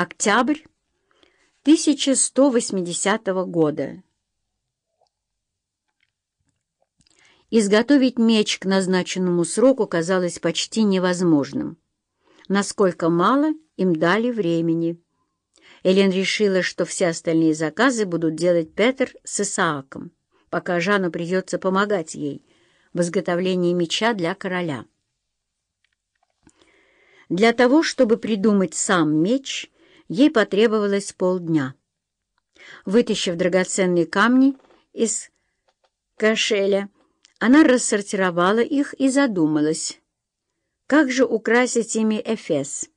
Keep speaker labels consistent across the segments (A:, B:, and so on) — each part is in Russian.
A: Октябрь 1180 года. Изготовить меч к назначенному сроку казалось почти невозможным. Насколько мало им дали времени. Элен решила, что все остальные заказы будут делать Петр с Исааком, пока Жанну придется помогать ей в изготовлении меча для короля. Для того, чтобы придумать сам меч, ей потребовалось полдня. Вытащив драгоценные камни из кошеля, она рассортировала их и задумалась. Как же украсить ими Эфес?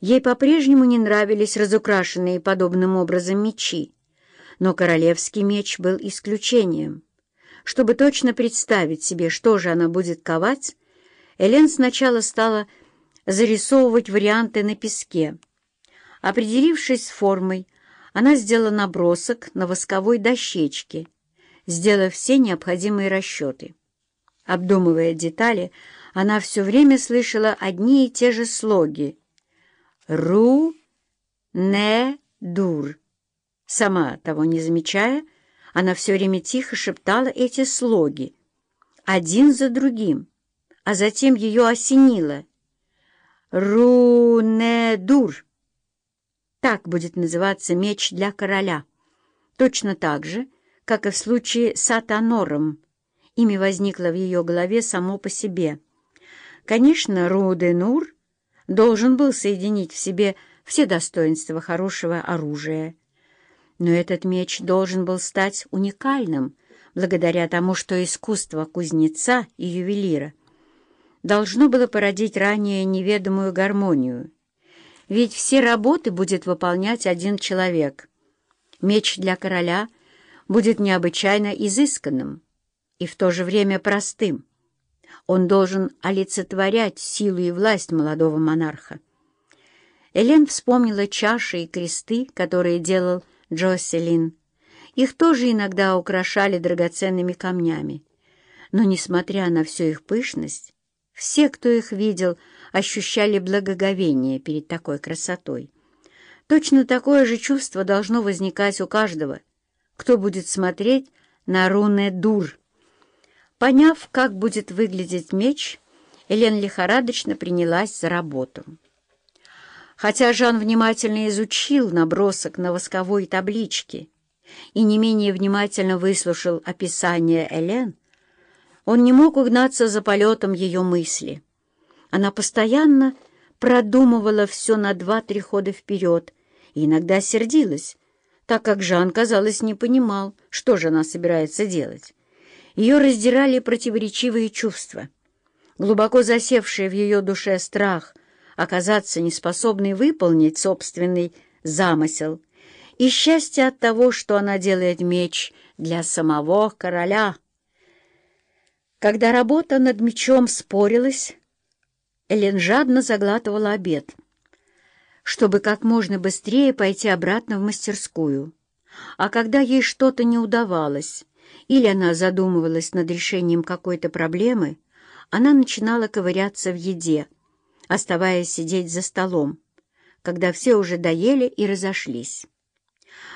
A: Ей по-прежнему не нравились разукрашенные подобным образом мечи, но королевский меч был исключением. Чтобы точно представить себе, что же она будет ковать, Элен сначала стала зарисовывать варианты на песке. Определившись с формой, она сделала набросок на восковой дощечке, сделав все необходимые расчеты. Обдумывая детали, она все время слышала одни и те же слоги. «Ру, не, дур». Сама того не замечая, она все время тихо шептала эти слоги, один за другим, а затем ее осенило — Рунедур. Так будет называться меч для короля. Точно так же, как и в случае с Атанором. Имя возникло в ее голове само по себе. Конечно, Руденур должен был соединить в себе все достоинства хорошего оружия. Но этот меч должен был стать уникальным, благодаря тому, что искусство кузнеца и ювелира — должно было породить ранее неведомую гармонию. Ведь все работы будет выполнять один человек. Меч для короля будет необычайно изысканным и в то же время простым. Он должен олицетворять силу и власть молодого монарха. Элен вспомнила чаши и кресты, которые делал Джоселин. Их тоже иногда украшали драгоценными камнями. Но, несмотря на всю их пышность, все, кто их видел, ощущали благоговение перед такой красотой. Точно такое же чувство должно возникать у каждого, кто будет смотреть на руны дур. Поняв, как будет выглядеть меч, Элен лихорадочно принялась за работу. Хотя Жан внимательно изучил набросок на восковой табличке и не менее внимательно выслушал описание Элен, он не мог угнаться за полетом ее мысли. Она постоянно продумывала все на два-три хода вперед и иногда сердилась, так как Жан, казалось, не понимал, что же она собирается делать. Ее раздирали противоречивые чувства. Глубоко засевший в ее душе страх оказаться неспособной выполнить собственный замысел и счастье от того, что она делает меч для самого короля — когда работа над мечом спорилась, Элен жадно заглатывала обед, чтобы как можно быстрее пойти обратно в мастерскую. А когда ей что-то не удавалось, или она задумывалась над решением какой-то проблемы, она начинала ковыряться в еде, оставаясь сидеть за столом, когда все уже доели и разошлись.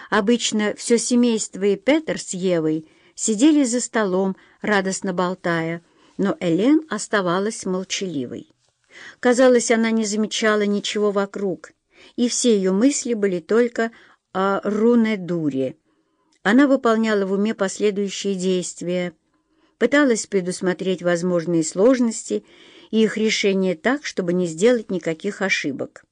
A: Обычно все семейство и Петер с Евой сидели за столом, радостно болтая, но Элен оставалась молчаливой. Казалось, она не замечала ничего вокруг, и все ее мысли были только о Руне-Дуре. Она выполняла в уме последующие действия, пыталась предусмотреть возможные сложности и их решение так, чтобы не сделать никаких ошибок.